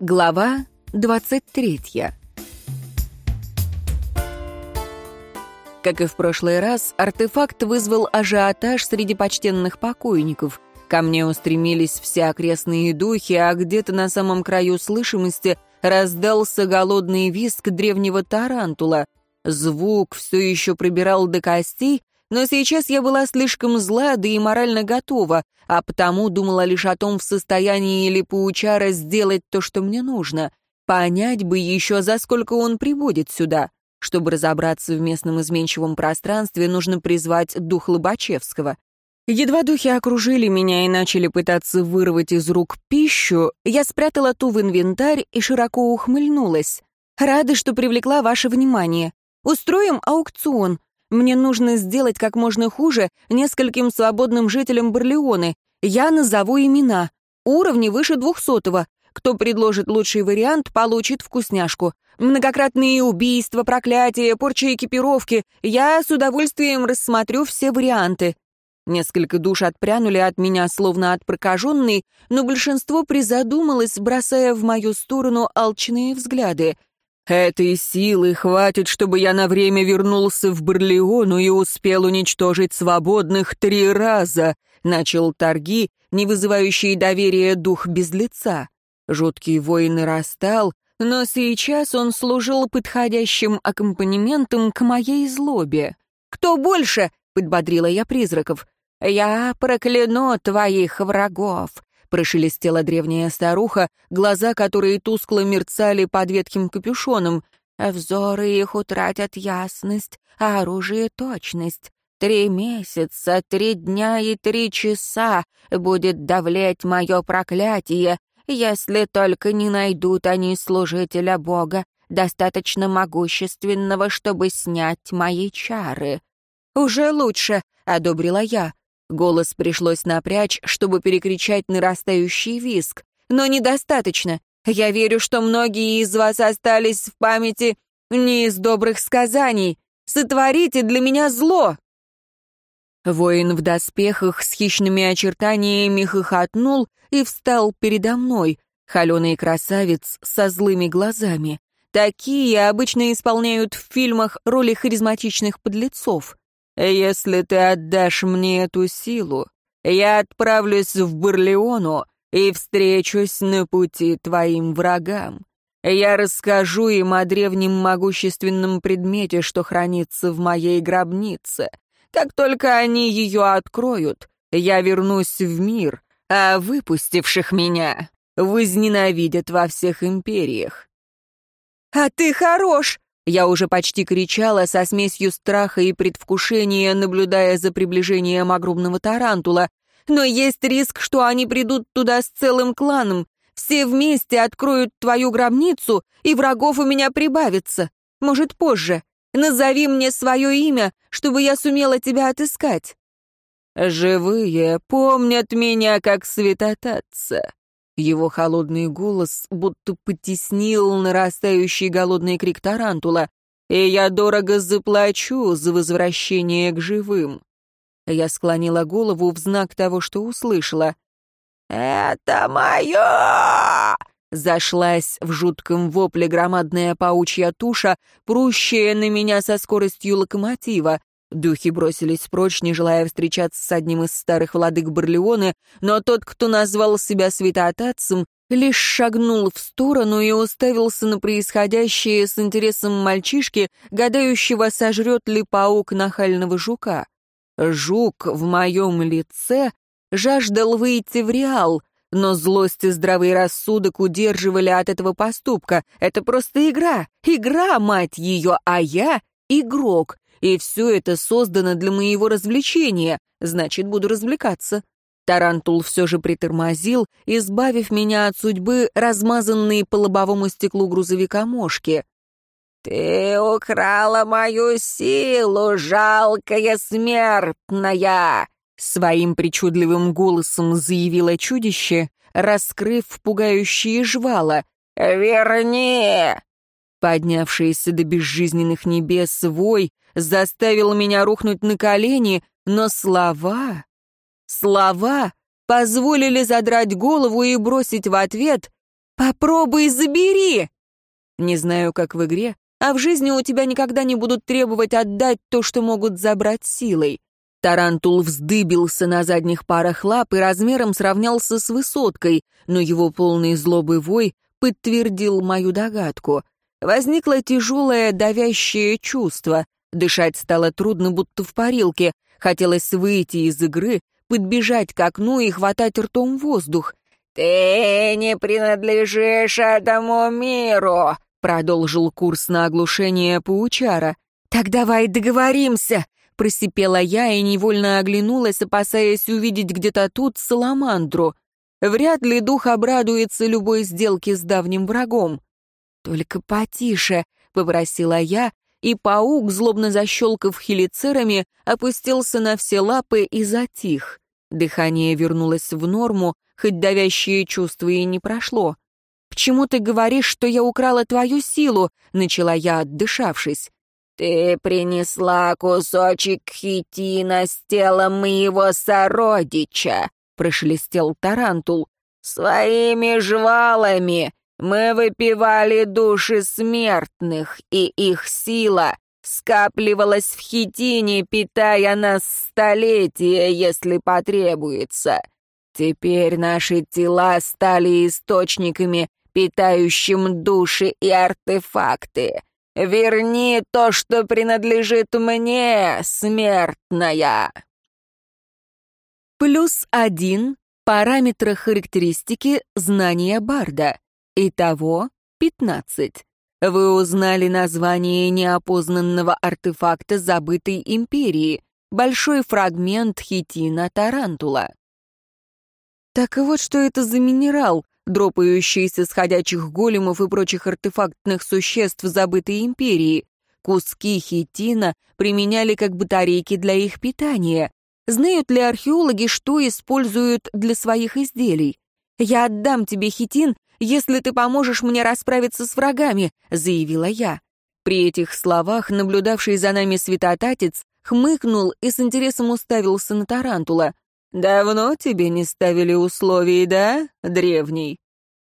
Глава 23 Как и в прошлый раз, артефакт вызвал ажиотаж среди почтенных покойников. Ко мне устремились все окрестные духи, а где-то на самом краю слышимости раздался голодный визг древнего тарантула. Звук все еще пробирал до костей, но сейчас я была слишком зла, да и морально готова, а потому думала лишь о том, в состоянии ли паучара сделать то, что мне нужно. Понять бы еще, за сколько он прибудет сюда. Чтобы разобраться в местном изменчивом пространстве, нужно призвать дух Лобачевского. Едва духи окружили меня и начали пытаться вырвать из рук пищу, я спрятала ту в инвентарь и широко ухмыльнулась. «Рада, что привлекла ваше внимание. Устроим аукцион. Мне нужно сделать как можно хуже нескольким свободным жителям Барлеоны. Я назову имена. Уровни выше двухсотого. Кто предложит лучший вариант, получит вкусняшку. Многократные убийства, проклятия, порча экипировки. Я с удовольствием рассмотрю все варианты. Несколько душ отпрянули от меня, словно от прокаженной, но большинство призадумалось, бросая в мою сторону алчные взгляды — Этой силы хватит, чтобы я на время вернулся в Барлеону и успел уничтожить свободных три раза, начал торги, не вызывающие доверия дух без лица. Жуткий вой нарастал, но сейчас он служил подходящим аккомпанементом к моей злобе. «Кто больше?» — подбодрила я призраков. «Я прокляну твоих врагов. — прошелестела древняя старуха, глаза которые тускло мерцали под ветхим капюшоном. «Взоры их утратят ясность, а оружие — точность. Три месяца, три дня и три часа будет давлеть мое проклятие, если только не найдут они служителя Бога, достаточно могущественного, чтобы снять мои чары». «Уже лучше», — одобрила я. Голос пришлось напрячь, чтобы перекричать нарастающий виск. Но недостаточно. Я верю, что многие из вас остались в памяти не из добрых сказаний. Сотворите для меня зло!» Воин в доспехах с хищными очертаниями хохотнул и встал передо мной, холеный красавец со злыми глазами. Такие обычно исполняют в фильмах роли харизматичных подлецов. Если ты отдашь мне эту силу, я отправлюсь в Барлеону и встречусь на пути твоим врагам. Я расскажу им о древнем могущественном предмете, что хранится в моей гробнице. Как только они ее откроют, я вернусь в мир, а выпустивших меня возненавидят во всех империях. «А ты хорош!» Я уже почти кричала со смесью страха и предвкушения, наблюдая за приближением огромного тарантула. Но есть риск, что они придут туда с целым кланом. Все вместе откроют твою гробницу, и врагов у меня прибавится. Может, позже. Назови мне свое имя, чтобы я сумела тебя отыскать. Живые помнят меня как святотатца. Его холодный голос будто потеснил нарастающий голодный крик тарантула. «И я дорого заплачу за возвращение к живым». Я склонила голову в знак того, что услышала. «Это мое!» Зашлась в жутком вопле громадная паучья туша, прущая на меня со скоростью локомотива. Духи бросились прочь, не желая встречаться с одним из старых владык Барлеоны, но тот, кто назвал себя святоотатцем, лишь шагнул в сторону и уставился на происходящее с интересом мальчишки, гадающего, сожрет ли паук нахального жука. Жук в моем лице жаждал выйти в реал, но злость и здравый рассудок удерживали от этого поступка. Это просто игра. Игра, мать ее, а я — игрок, и все это создано для моего развлечения, значит, буду развлекаться. Тарантул все же притормозил, избавив меня от судьбы, размазанной по лобовому стеклу грузовика мошки. «Ты украла мою силу, жалкая смертная!» Своим причудливым голосом заявило чудище, раскрыв пугающие жвала. «Верни!» Поднявшийся до безжизненных небес вой заставил меня рухнуть на колени, но слова... Слова позволили задрать голову и бросить в ответ «Попробуй забери!» Не знаю, как в игре, а в жизни у тебя никогда не будут требовать отдать то, что могут забрать силой. Тарантул вздыбился на задних парах лап и размером сравнялся с высоткой, но его полный злобы вой подтвердил мою догадку. Возникло тяжелое давящее чувство. Дышать стало трудно, будто в парилке. Хотелось выйти из игры, подбежать к окну и хватать ртом воздух. «Ты не принадлежишь этому миру!» — продолжил курс на оглушение паучара. «Так давай договоримся!» — просипела я и невольно оглянулась, опасаясь увидеть где-то тут саламандру. Вряд ли дух обрадуется любой сделке с давним врагом. «Только потише», — попросила я, и паук, злобно защелкав хелицерами, опустился на все лапы и затих. Дыхание вернулось в норму, хоть давящее чувство и не прошло. «Почему ты говоришь, что я украла твою силу?» — начала я, отдышавшись. «Ты принесла кусочек хитина с тела моего сородича», — прошелестел Тарантул. «Своими жвалами мы выпивали души смертных, и их сила скапливалась в хитине, питая нас столетия, если потребуется. Теперь наши тела стали источниками, питающим души и артефакты. Верни то, что принадлежит мне, смертная. Плюс один параметра характеристики знания Барда. Итого 15. Вы узнали название неопознанного артефакта забытой империи, большой фрагмент хитина Тарантула. Так вот, что это за минерал, дропающийся с ходячих големов и прочих артефактных существ забытой империи. Куски хитина применяли как батарейки для их питания. Знают ли археологи, что используют для своих изделий? Я отдам тебе хитин, если ты поможешь мне расправиться с врагами», — заявила я. При этих словах наблюдавший за нами святотатец хмыкнул и с интересом уставился на Тарантула. «Давно тебе не ставили условий, да, древний?»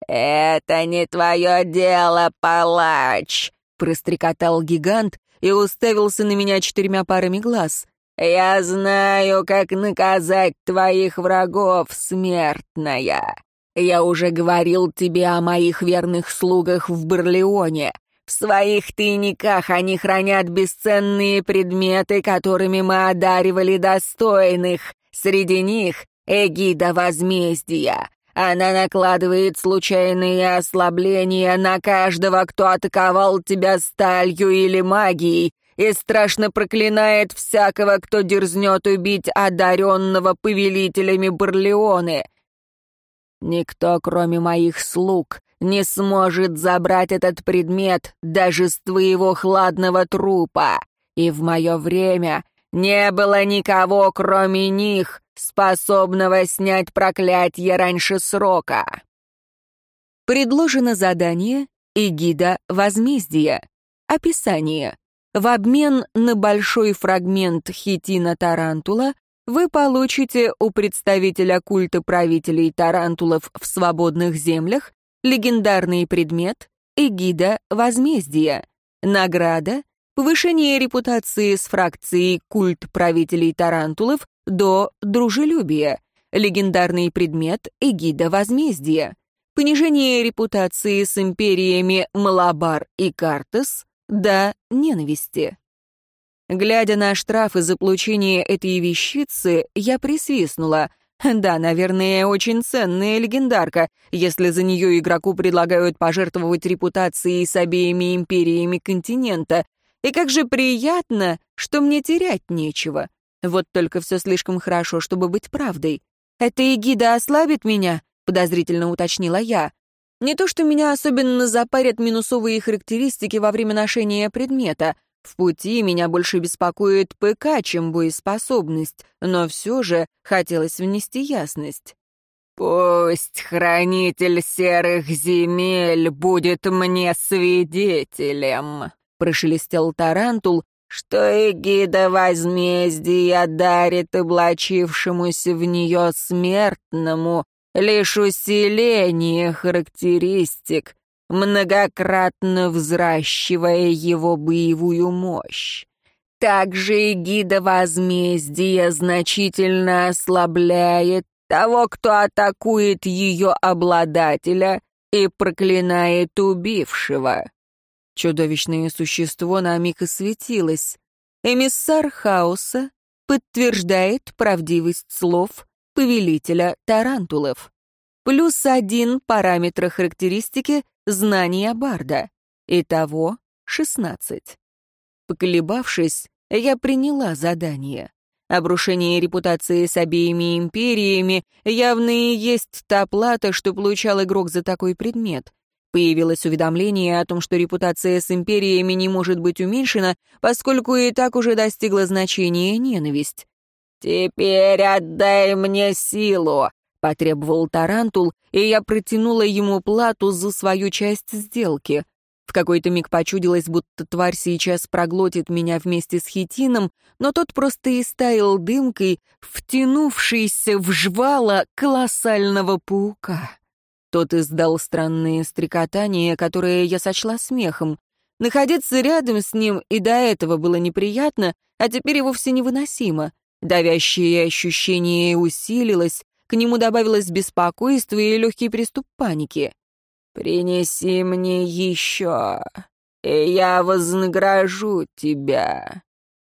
«Это не твое дело, палач!» — прострекотал гигант и уставился на меня четырьмя парами глаз. «Я знаю, как наказать твоих врагов, смертная. Я уже говорил тебе о моих верных слугах в Барлеоне. В своих тайниках они хранят бесценные предметы, которыми мы одаривали достойных. Среди них эгида возмездия. Она накладывает случайные ослабления на каждого, кто атаковал тебя сталью или магией, и страшно проклинает всякого, кто дерзнет убить одаренного повелителями Барлеоны. Никто, кроме моих слуг, не сможет забрать этот предмет даже с твоего хладного трупа. И в мое время не было никого, кроме них, способного снять проклятие раньше срока. Предложено задание «Эгида возмездия». Описание. В обмен на большой фрагмент хитина тарантула вы получите у представителя культа правителей тарантулов в свободных землях легендарный предмет «Эгида возмездия». Награда — повышение репутации с фракцией культ правителей тарантулов до дружелюбия. Легендарный предмет «Эгида возмездия». Понижение репутации с империями Малабар и Картес до ненависти. Глядя на штрафы за получение этой вещицы, я присвистнула. Да, наверное, очень ценная легендарка, если за нее игроку предлагают пожертвовать репутацией с обеими империями континента. И как же приятно, что мне терять нечего. Вот только все слишком хорошо, чтобы быть правдой. «Это эгида ослабит меня?» — подозрительно уточнила я. «Не то, что меня особенно запарят минусовые характеристики во время ношения предмета — в пути меня больше беспокоит ПК, чем боеспособность, но все же хотелось внести ясность. «Пусть хранитель серых земель будет мне свидетелем», — прошелестел Тарантул, что эгида возмездия дарит облачившемуся в нее смертному лишь усиление характеристик, многократно взращивая его боевую мощь. Также эгида возмездия значительно ослабляет того, кто атакует ее обладателя и проклинает убившего. Чудовищное существо на миг осветилось. Эмиссар хаоса подтверждает правдивость слов повелителя тарантулов. Плюс один параметр характеристики знания Барда. Итого шестнадцать. Поколебавшись, я приняла задание. Обрушение репутации с обеими империями явно и есть та плата, что получал игрок за такой предмет. Появилось уведомление о том, что репутация с империями не может быть уменьшена, поскольку и так уже достигла значения ненависть. «Теперь отдай мне силу!» — потребовал Тарантул, и я протянула ему плату за свою часть сделки. В какой-то миг почудилось, будто тварь сейчас проглотит меня вместе с хитином, но тот просто истаял дымкой, втянувшейся в жвало колоссального паука. Тот издал странные стрекотания, которые я сочла смехом. Находиться рядом с ним и до этого было неприятно, а теперь и вовсе невыносимо. Давящее ощущение усилилось, к нему добавилось беспокойство и легкий приступ паники. «Принеси мне еще, и я вознагражу тебя».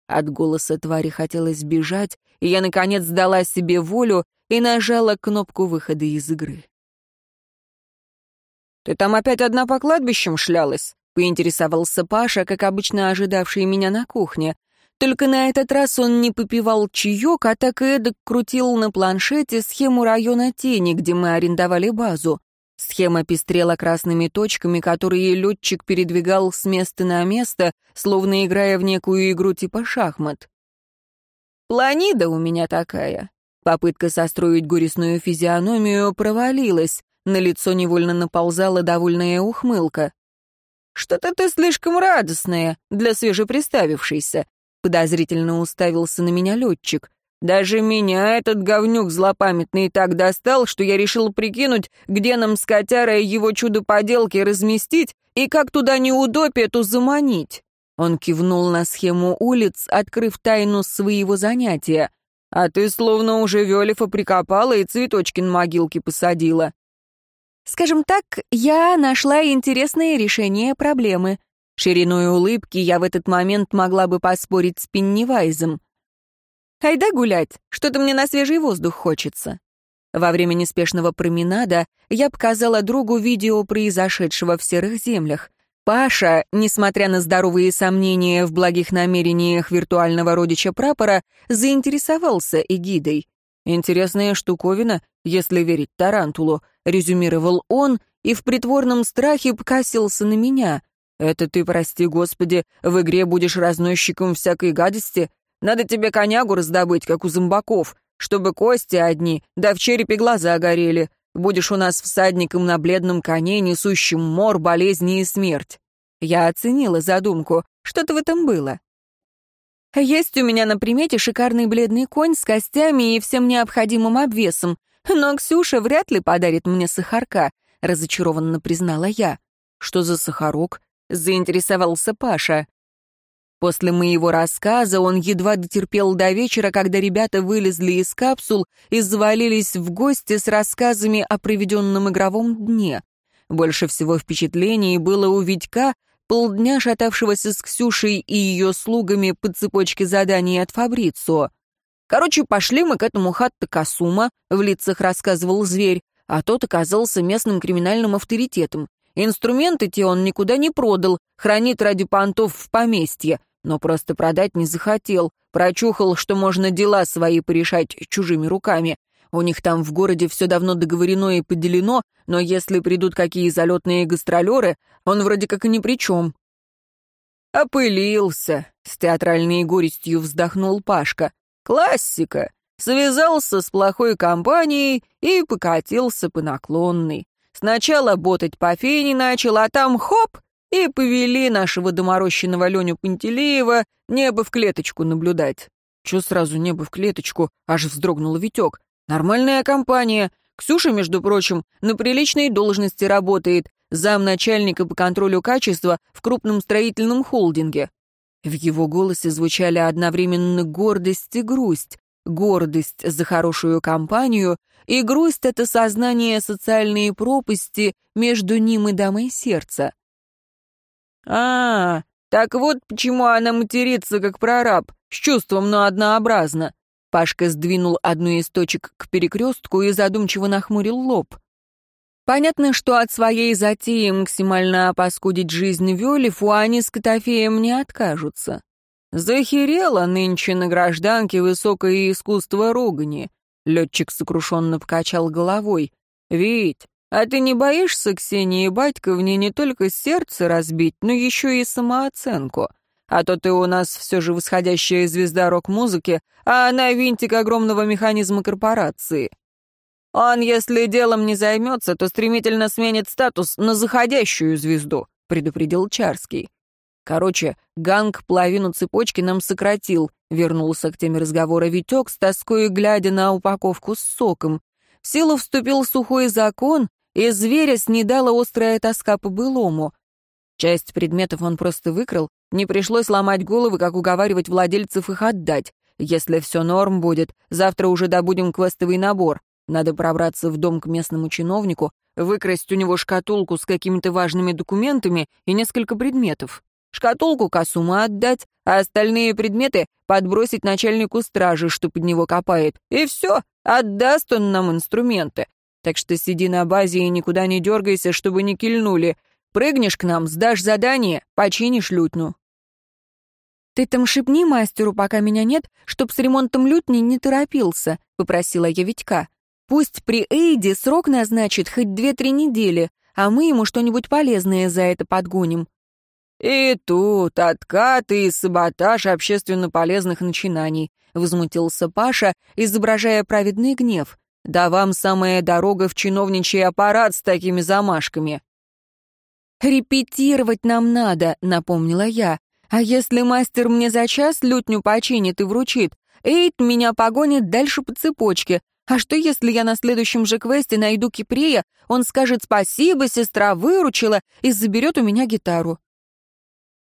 От голоса твари хотелось бежать, и я, наконец, дала себе волю и нажала кнопку выхода из игры. «Ты там опять одна по кладбищам шлялась?» — поинтересовался Паша, как обычно ожидавший меня на кухне. Только на этот раз он не попивал чаек, а так и эдак крутил на планшете схему района тени, где мы арендовали базу. Схема пестрела красными точками, которые летчик передвигал с места на место, словно играя в некую игру типа шахмат. «Планида у меня такая». Попытка состроить горестную физиономию провалилась. На лицо невольно наползала довольная ухмылка. «Что-то ты слишком радостная для свежеприставившейся», подозрительно уставился на меня летчик. «Даже меня этот говнюк злопамятный так достал, что я решил прикинуть, где нам с котярой его чудо-поделки разместить и как туда неудобь эту заманить». Он кивнул на схему улиц, открыв тайну своего занятия. «А ты словно уже Велефа прикопала и цветочки на могилке посадила». Скажем так, я нашла интересное решение проблемы. Шириной улыбки я в этот момент могла бы поспорить с Пеннивайзом. «Айда гулять, что-то мне на свежий воздух хочется». Во время неспешного променада я показала другу видео произошедшего в серых землях. Паша, несмотря на здоровые сомнения в благих намерениях виртуального родича прапора, заинтересовался эгидой. Интересная штуковина, если верить Тарантулу, резюмировал он и в притворном страхе покосился на меня. «Это ты, прости господи, в игре будешь разносчиком всякой гадости? Надо тебе конягу раздобыть, как у зомбаков, чтобы кости одни, да в черепе глаза горели. Будешь у нас всадником на бледном коне, несущим мор, болезни и смерть». Я оценила задумку. Что-то в этом было. Есть у меня на примете шикарный бледный конь с костями и всем необходимым обвесом, но Ксюша вряд ли подарит мне сахарка, разочарованно признала я. Что за сахарок? Заинтересовался Паша. После моего рассказа он едва дотерпел до вечера, когда ребята вылезли из капсул и завалились в гости с рассказами о проведенном игровом дне. Больше всего впечатлений было у Витька, полдня шатавшегося с Ксюшей и ее слугами по цепочке заданий от Фабрицио. Короче, пошли мы к этому Хатта Касума, в лицах рассказывал зверь, а тот оказался местным криминальным авторитетом. Инструменты те он никуда не продал, хранит ради понтов в поместье, но просто продать не захотел, прочухал, что можно дела свои порешать чужими руками. У них там в городе все давно договорено и поделено, но если придут какие залетные гастролеры, он вроде как и ни при чем. «Опылился», — с театральной горестью вздохнул Пашка. «Классика. Связался с плохой компанией и покатился по наклонной. Сначала ботать по фене начал, а там хоп, и повели нашего доморощенного Леню Пантелеева небо в клеточку наблюдать. Чё сразу небо в клеточку, аж вздрогнул Витек. Нормальная компания. Ксюша, между прочим, на приличной должности работает, замначальника по контролю качества в крупном строительном холдинге. В его голосе звучали одновременно гордость и грусть. Гордость за хорошую компанию и грусть — это сознание социальной пропасти между ним и дамой сердца. «А, так вот почему она матерится, как прораб, с чувством, но однообразно». Пашка сдвинул одну из точек к перекрестку и задумчиво нахмурил лоб. Понятно, что от своей затеи максимально опаскудить жизнь Вёли Фуани с Котофеем не откажутся. Захерела нынче на гражданке высокое искусство ругани. Летчик сокрушенно покачал головой. «Вить, а ты не боишься Ксении Батьковне не только сердце разбить, но еще и самооценку? А то ты у нас все же восходящая звезда рок-музыки, а она винтик огромного механизма корпорации. Он, если делом не займется, то стремительно сменит статус на заходящую звезду», — предупредил Чарский. Короче, ганг половину цепочки нам сократил, вернулся к теме разговора Витек с тоской глядя на упаковку с соком. В силу вступил сухой закон, и зверя снедала острая тоска по былому. Часть предметов он просто выкрал, не пришлось ломать головы, как уговаривать владельцев их отдать. Если все норм будет, завтра уже добудем квестовый набор. Надо пробраться в дом к местному чиновнику, выкрасть у него шкатулку с какими-то важными документами и несколько предметов. Шкатулку Касума отдать, а остальные предметы подбросить начальнику стражи, что под него копает. И все, отдаст он нам инструменты. Так что сиди на базе и никуда не дергайся, чтобы не кильнули. Прыгнешь к нам, сдашь задание, починишь лютну. «Ты там шепни мастеру, пока меня нет, чтоб с ремонтом лютни не торопился», — попросила я Витька. Пусть при Эйде срок назначит хоть две-три недели, а мы ему что-нибудь полезное за это подгоним. «И тут откаты и саботаж общественно полезных начинаний», — возмутился Паша, изображая праведный гнев. «Да вам самая дорога в чиновничий аппарат с такими замашками». «Репетировать нам надо», — напомнила я. «А если мастер мне за час лютню починит и вручит, Эйд меня погонит дальше по цепочке, а что, если я на следующем же квесте найду Кипрея, он скажет «Спасибо, сестра, выручила» и заберет у меня гитару?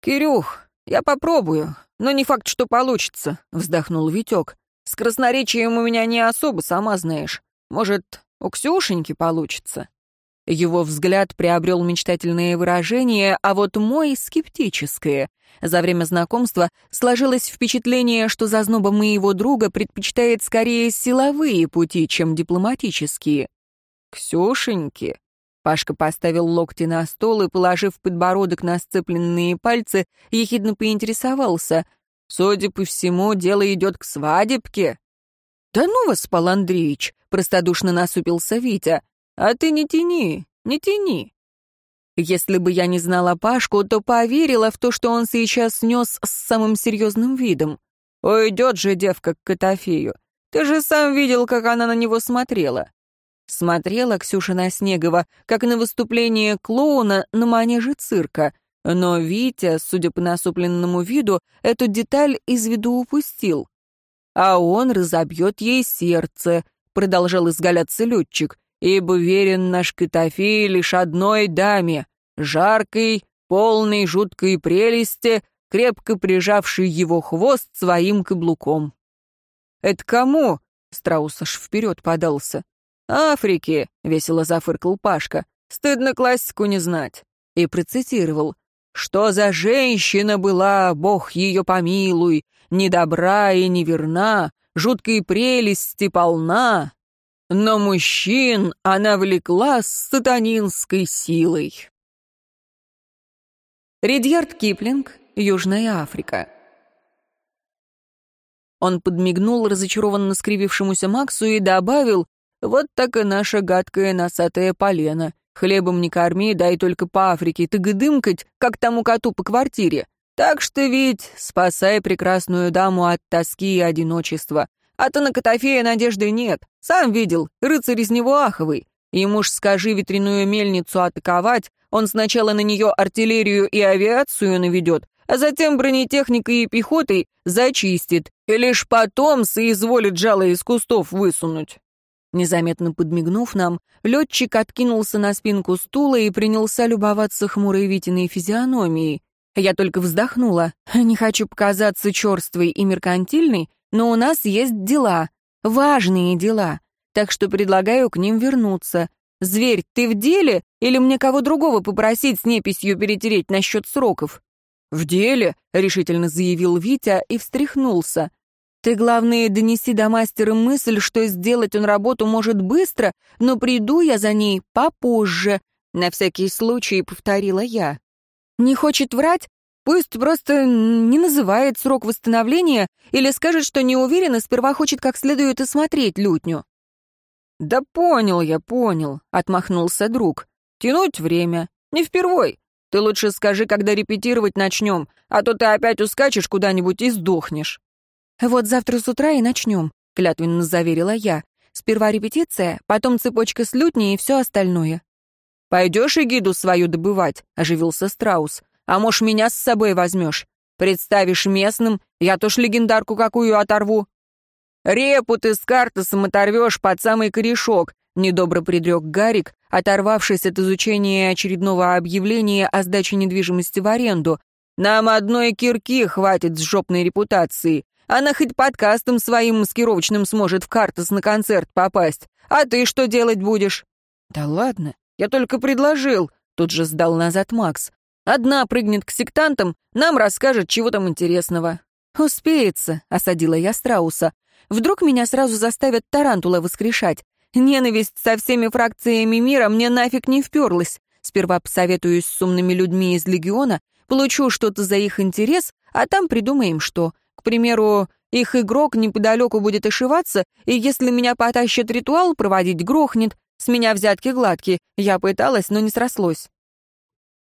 «Кирюх, я попробую, но не факт, что получится», — вздохнул Витек. «С красноречием у меня не особо, сама знаешь. Может, у Ксюшеньки получится?» Его взгляд приобрел мечтательное выражение, а вот мой — скептическое. За время знакомства сложилось впечатление, что зазноба моего друга предпочитает скорее силовые пути, чем дипломатические. «Ксюшеньки!» Пашка поставил локти на стол и, положив подбородок на сцепленные пальцы, ехидно поинтересовался. «Судя по всему, дело идет к свадебке». «Да ну вас, Пал Андреевич!» — простодушно насупился Витя. А ты не тяни, не тяни. Если бы я не знала Пашку, то поверила в то, что он сейчас снес с самым серьезным видом. Уйдет же девка к Котофею. Ты же сам видел, как она на него смотрела. Смотрела Ксюша Снегова, как на выступление клоуна на манеже цирка. Но Витя, судя по насупленному виду, эту деталь из виду упустил. «А он разобьет ей сердце», — продолжал изгаляться летчик ибо верен наш Котофей лишь одной даме, жаркой, полной жуткой прелести, крепко прижавшей его хвост своим каблуком. «Это кому?» — Страус аж вперед подался. «Африке», — весело зафыркал Пашка. «Стыдно классику не знать». И процитировал. «Что за женщина была, Бог ее помилуй, недобра и неверна, жуткой прелести полна, но мужчин она влекла с сатанинской силой. Редьярд Киплинг, Южная Африка. Он подмигнул разочарованно скривившемуся Максу и добавил, «Вот так и наша гадкая носатая полена. Хлебом не корми, дай только по Африке тыгдымкать, как тому коту по квартире. Так что ведь спасай прекрасную даму от тоски и одиночества. А то на Котофея надежды нет. Сам видел, рыцарь из него аховый. Ему ж скажи ветряную мельницу атаковать, он сначала на нее артиллерию и авиацию наведет, а затем бронетехникой и пехотой зачистит, и лишь потом соизволит жало из кустов высунуть. Незаметно подмигнув нам, летчик откинулся на спинку стула и принялся любоваться хмурой Витиной физиономией. Я только вздохнула. Не хочу показаться черствой и меркантильной, но у нас есть дела, важные дела, так что предлагаю к ним вернуться. Зверь, ты в деле или мне кого другого попросить с неписью перетереть насчет сроков? «В деле», — решительно заявил Витя и встряхнулся. Ты, главное, донеси до мастера мысль, что сделать он работу может быстро, но приду я за ней попозже. На всякий случай повторила я. Не хочет врать? Пусть просто не называет срок восстановления или скажет, что не уверен и сперва хочет как следует осмотреть лютню. «Да понял я, понял», — отмахнулся друг. «Тянуть время. Не впервой. Ты лучше скажи, когда репетировать начнем, а то ты опять ускачешь куда-нибудь и сдохнешь». «Вот завтра с утра и начнем», — клятвенно заверила я. «Сперва репетиция, потом цепочка с лютней и все остальное». «Пойдешь и гиду свою добывать», — оживился Страус. «А может, меня с собой возьмешь? Представишь местным, я тоже легендарку какую оторву». «Репу ты с картосом оторвешь под самый корешок», — недобро предрек Гарик, оторвавшись от изучения очередного объявления о сдаче недвижимости в аренду. «Нам одной кирки хватит с жопной репутацией. Она хоть подкастом своим маскировочным сможет в картос на концерт попасть. А ты что делать будешь?» «Да ладно, я только предложил», — тут же сдал назад Макс. «Одна прыгнет к сектантам, нам расскажет, чего там интересного». «Успеется», — осадила я Страуса. «Вдруг меня сразу заставят тарантула воскрешать? Ненависть со всеми фракциями мира мне нафиг не вперлась. Сперва посоветуюсь с умными людьми из Легиона, получу что-то за их интерес, а там придумаем что. К примеру, их игрок неподалеку будет ошиваться, и если меня потащит ритуал проводить, грохнет. С меня взятки гладкие. Я пыталась, но не срослось.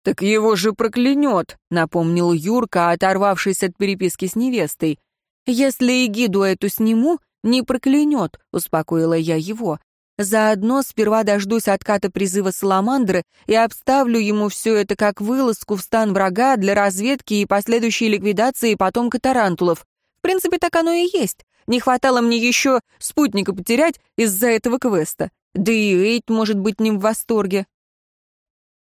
«Так его же проклянет», — напомнил Юрка, оторвавшись от переписки с невестой. «Если эгиду эту сниму, не проклянет», — успокоила я его. «Заодно сперва дождусь отката призыва Саламандры и обставлю ему все это как вылазку в стан врага для разведки и последующей ликвидации потомка тарантулов. В принципе, так оно и есть. Не хватало мне еще спутника потерять из-за этого квеста. Да и Эйт может быть ним в восторге».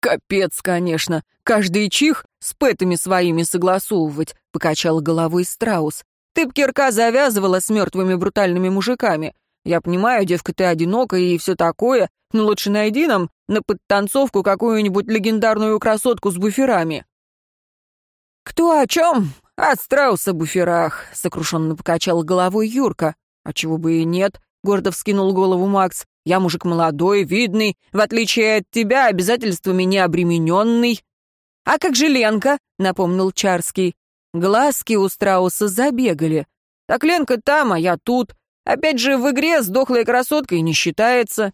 «Капец, конечно. Каждый чих с пэтами своими согласовывать», — покачал головой Страус. «Ты б кирка завязывала с мертвыми брутальными мужиками. Я понимаю, девка, ты одинока и все такое, но лучше найди нам на подтанцовку какую-нибудь легендарную красотку с буферами». «Кто о чем? О страуса-буферах», — сокрушенно покачал головой Юрка. «А чего бы и нет», — гордо вскинул голову Макс. «Я мужик молодой, видный, в отличие от тебя, обязательствами не обремененный». «А как же Ленка?» — напомнил Чарский. Глазки у страуса забегали. «Так Ленка там, а я тут. Опять же, в игре с дохлой красоткой не считается».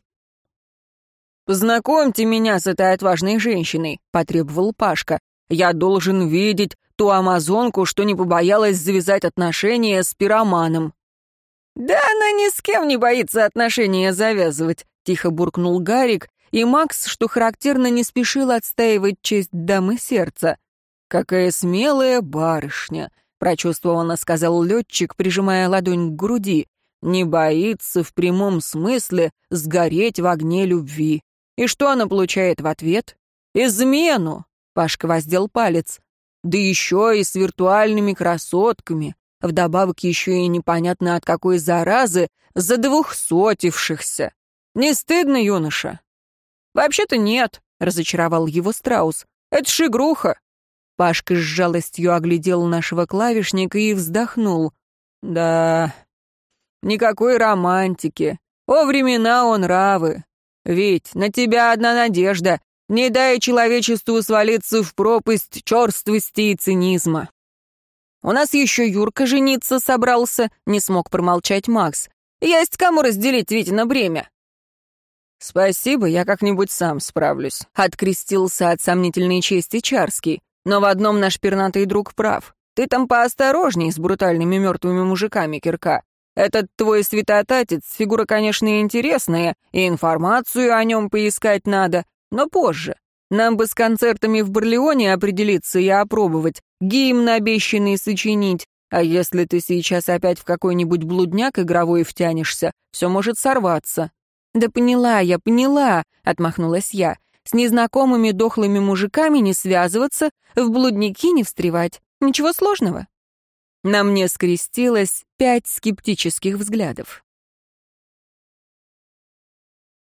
«Познакомьте меня с этой отважной женщиной», — потребовал Пашка. «Я должен видеть ту амазонку, что не побоялась завязать отношения с пироманом». «Да она ни с кем не боится отношения завязывать», — тихо буркнул Гарик, и Макс, что характерно, не спешил отстаивать честь дамы сердца. «Какая смелая барышня», — прочувствованно сказал летчик, прижимая ладонь к груди не боится в прямом смысле сгореть в огне любви. И что она получает в ответ? Измену! Пашка воздел палец. Да еще и с виртуальными красотками. Вдобавок еще и непонятно от какой заразы задвухсотившихся. Не стыдно, юноша? Вообще-то нет, разочаровал его Страус. Это ж игруха. Пашка с жалостью оглядел нашего клавишника и вздохнул. Да, Никакой романтики. О, времена он равы. Ведь на тебя одна надежда. Не дай человечеству свалиться в пропасть черствости и цинизма. У нас еще Юрка жениться собрался, не смог промолчать Макс. Есть кому разделить Витина бремя. «Спасибо, я как-нибудь сам справлюсь», — открестился от сомнительной чести Чарский. «Но в одном наш пернатый друг прав. Ты там поосторожней с брутальными мертвыми мужиками, Кирка. Этот твой святотатец — фигура, конечно, интересная, и информацию о нем поискать надо, но позже. Нам бы с концертами в Барлеоне определиться и опробовать, гимн обещанный сочинить. А если ты сейчас опять в какой-нибудь блудняк игровой втянешься, все может сорваться. «Да поняла я, поняла», — отмахнулась я. «С незнакомыми дохлыми мужиками не связываться, в блудники не встревать. Ничего сложного». На мне скрестилось пять скептических взглядов.